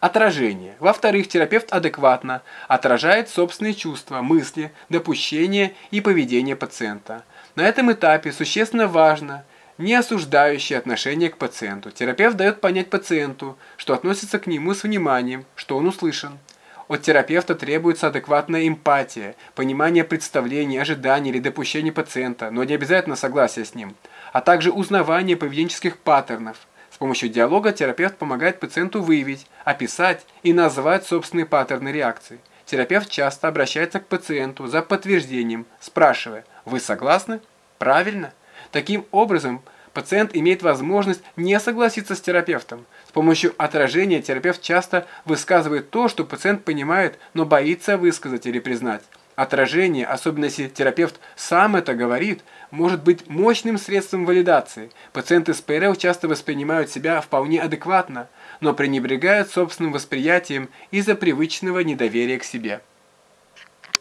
Отражение. Во-вторых, терапевт адекватно отражает собственные чувства, мысли, допущения и поведение пациента. На этом этапе существенно важно не осуждающее отношение к пациенту. Терапевт дает понять пациенту, что относится к нему с вниманием, что он услышан. От терапевта требуется адекватная эмпатия, понимание представлений, ожиданий или допущений пациента, но не обязательно согласие с ним, а также узнавание поведенческих паттернов. С помощью диалога терапевт помогает пациенту выявить, описать и назвать собственные паттерны реакции. Терапевт часто обращается к пациенту за подтверждением, спрашивая «Вы согласны? Правильно?» Таким образом, пациент имеет возможность не согласиться с терапевтом. С помощью отражения терапевт часто высказывает то, что пациент понимает, но боится высказать или признать. Отражение, особенно если терапевт сам это говорит, может быть мощным средством валидации. Пациенты с ПРЛ часто воспринимают себя вполне адекватно, но пренебрегают собственным восприятием из-за привычного недоверия к себе.